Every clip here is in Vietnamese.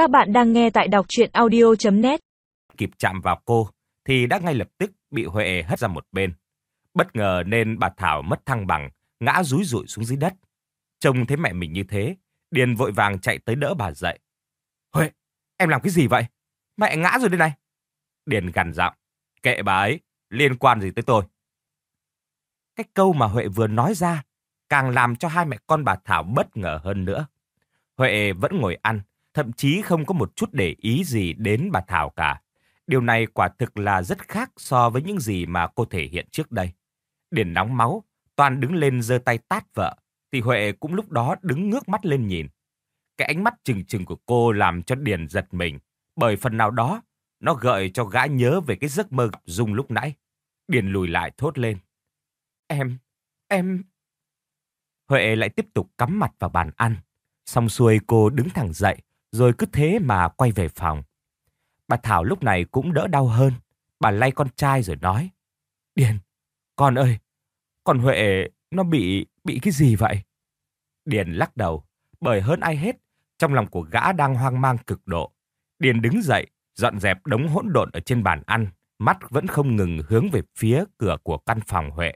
Các bạn đang nghe tại đọc chuyện audio.net Kịp chạm vào cô thì đã ngay lập tức bị Huệ hất ra một bên. Bất ngờ nên bà Thảo mất thăng bằng, ngã rúi rụi xuống dưới đất. Trông thấy mẹ mình như thế, Điền vội vàng chạy tới đỡ bà dậy. Huệ, em làm cái gì vậy? Mẹ ngã rồi đây này. Điền gằn giọng, kệ bà ấy, liên quan gì tới tôi? Cái câu mà Huệ vừa nói ra càng làm cho hai mẹ con bà Thảo bất ngờ hơn nữa. Huệ vẫn ngồi ăn, thậm chí không có một chút để ý gì đến bà Thảo cả. Điều này quả thực là rất khác so với những gì mà cô thể hiện trước đây. Điền nóng máu, Toàn đứng lên giơ tay tát vợ, thì Huệ cũng lúc đó đứng ngước mắt lên nhìn. Cái ánh mắt trừng trừng của cô làm cho Điền giật mình, bởi phần nào đó nó gợi cho gã nhớ về cái giấc mơ gặp Dung lúc nãy. Điền lùi lại thốt lên. Em, em... Huệ lại tiếp tục cắm mặt vào bàn ăn. Xong xuôi cô đứng thẳng dậy, rồi cứ thế mà quay về phòng. Bà Thảo lúc này cũng đỡ đau hơn. Bà lay con trai rồi nói. Điền, con ơi, con Huệ nó bị, bị cái gì vậy? Điền lắc đầu, bởi hơn ai hết, trong lòng của gã đang hoang mang cực độ. Điền đứng dậy, dọn dẹp đống hỗn độn ở trên bàn ăn, mắt vẫn không ngừng hướng về phía cửa của căn phòng Huệ.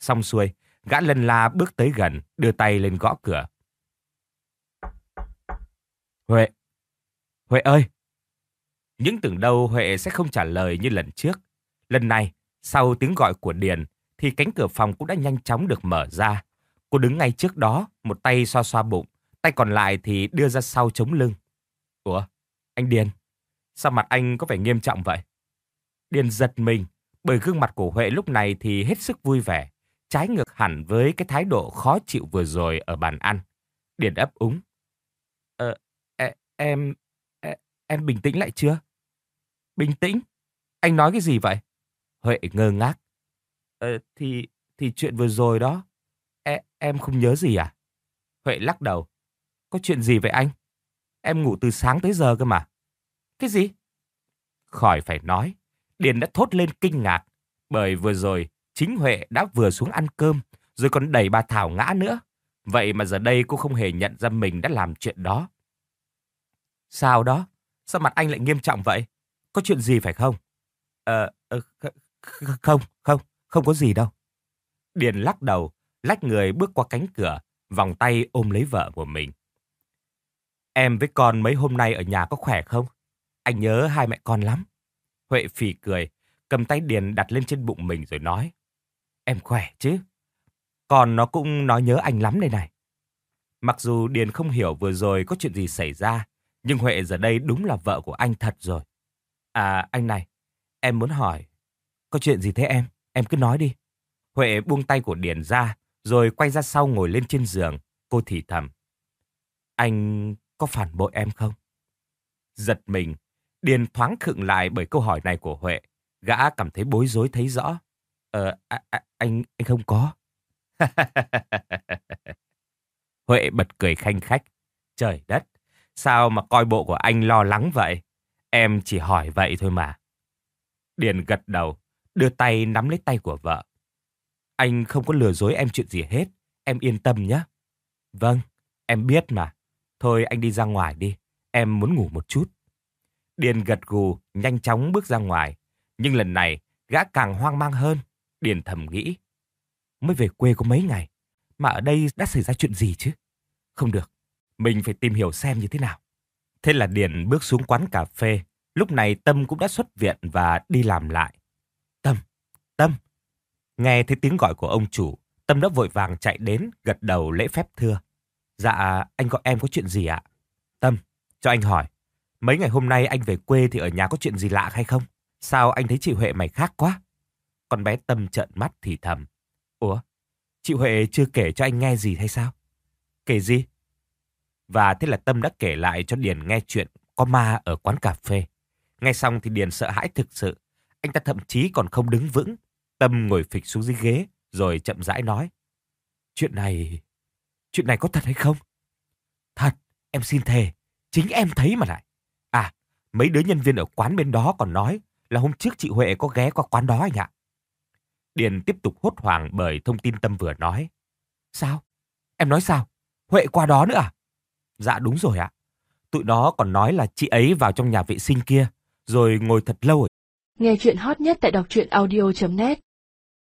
Xong xuôi, gã lân la bước tới gần, đưa tay lên gõ cửa. Huệ! Huệ ơi! Những tưởng đâu Huệ sẽ không trả lời như lần trước. Lần này, sau tiếng gọi của Điền, thì cánh cửa phòng cũng đã nhanh chóng được mở ra. Cô đứng ngay trước đó, một tay xoa xoa bụng, tay còn lại thì đưa ra sau chống lưng. Ủa, anh Điền, sao mặt anh có vẻ nghiêm trọng vậy? Điền giật mình, bởi gương mặt của Huệ lúc này thì hết sức vui vẻ, trái ngược hẳn với cái thái độ khó chịu vừa rồi ở bàn ăn. Điền ấp úng. Ờ, em, em bình tĩnh lại chưa? Bình tĩnh? Anh nói cái gì vậy? Huệ ngơ ngác. Ờ, thì, thì chuyện vừa rồi đó. E, em không nhớ gì à? Huệ lắc đầu. Có chuyện gì vậy anh? Em ngủ từ sáng tới giờ cơ mà. Cái gì? Khỏi phải nói. Điền đã thốt lên kinh ngạc. Bởi vừa rồi, chính Huệ đã vừa xuống ăn cơm, rồi còn đẩy bà Thảo ngã nữa. Vậy mà giờ đây cô không hề nhận ra mình đã làm chuyện đó. Sao đó? Sao mặt anh lại nghiêm trọng vậy? Có chuyện gì phải không? Ờ, ờ không, không, không có gì đâu. Điền lắc đầu, lách người bước qua cánh cửa, vòng tay ôm lấy vợ của mình. Em với con mấy hôm nay ở nhà có khỏe không? Anh nhớ hai mẹ con lắm. Huệ phì cười, cầm tay Điền đặt lên trên bụng mình rồi nói. Em khỏe chứ? Còn nó cũng nói nhớ anh lắm đây này. Mặc dù Điền không hiểu vừa rồi có chuyện gì xảy ra, nhưng Huệ giờ đây đúng là vợ của anh thật rồi. À, anh này, em muốn hỏi, có chuyện gì thế em? Em cứ nói đi. Huệ buông tay của Điền ra, rồi quay ra sau ngồi lên trên giường. Cô thì thầm. Anh có phản bội em không? Giật mình, Điền thoáng khựng lại bởi câu hỏi này của Huệ. Gã cảm thấy bối rối thấy rõ. Ờ, à, à, anh, anh không có. Huệ bật cười khanh khách. Trời đất, sao mà coi bộ của anh lo lắng vậy? Em chỉ hỏi vậy thôi mà. Điền gật đầu, đưa tay nắm lấy tay của vợ. Anh không có lừa dối em chuyện gì hết, em yên tâm nhé. Vâng, em biết mà. Thôi anh đi ra ngoài đi, em muốn ngủ một chút. Điền gật gù, nhanh chóng bước ra ngoài. Nhưng lần này, gã càng hoang mang hơn. Điền thầm nghĩ. Mới về quê có mấy ngày, mà ở đây đã xảy ra chuyện gì chứ? Không được, mình phải tìm hiểu xem như thế nào. Thế là Điền bước xuống quán cà phê. Lúc này Tâm cũng đã xuất viện và đi làm lại. Tâm, Tâm. Nghe thấy tiếng gọi của ông chủ, Tâm đã vội vàng chạy đến, gật đầu lễ phép thưa. Dạ, anh gọi em có chuyện gì ạ? Tâm, cho anh hỏi. Mấy ngày hôm nay anh về quê thì ở nhà có chuyện gì lạ hay không? Sao anh thấy chị Huệ mày khác quá? Con bé Tâm trợn mắt thì thầm. Ủa, chị Huệ chưa kể cho anh nghe gì hay sao? Kể gì? Và thế là Tâm đã kể lại cho Điền nghe chuyện có ma ở quán cà phê. Nghe xong thì Điền sợ hãi thực sự. Anh ta thậm chí còn không đứng vững. Tâm ngồi phịch xuống dưới ghế rồi chậm rãi nói. Chuyện này... Chuyện này có thật hay không? Thật, em xin thề. Chính em thấy mà lại. À, mấy đứa nhân viên ở quán bên đó còn nói là hôm trước chị Huệ có ghé qua quán đó anh ạ. Điền tiếp tục hốt hoảng bởi thông tin Tâm vừa nói. Sao? Em nói sao? Huệ qua đó nữa à? Dạ đúng rồi ạ. Tụi nó còn nói là chị ấy vào trong nhà vệ sinh kia, rồi ngồi thật lâu ở Nghe chuyện hot nhất tại đọc truyện audio.net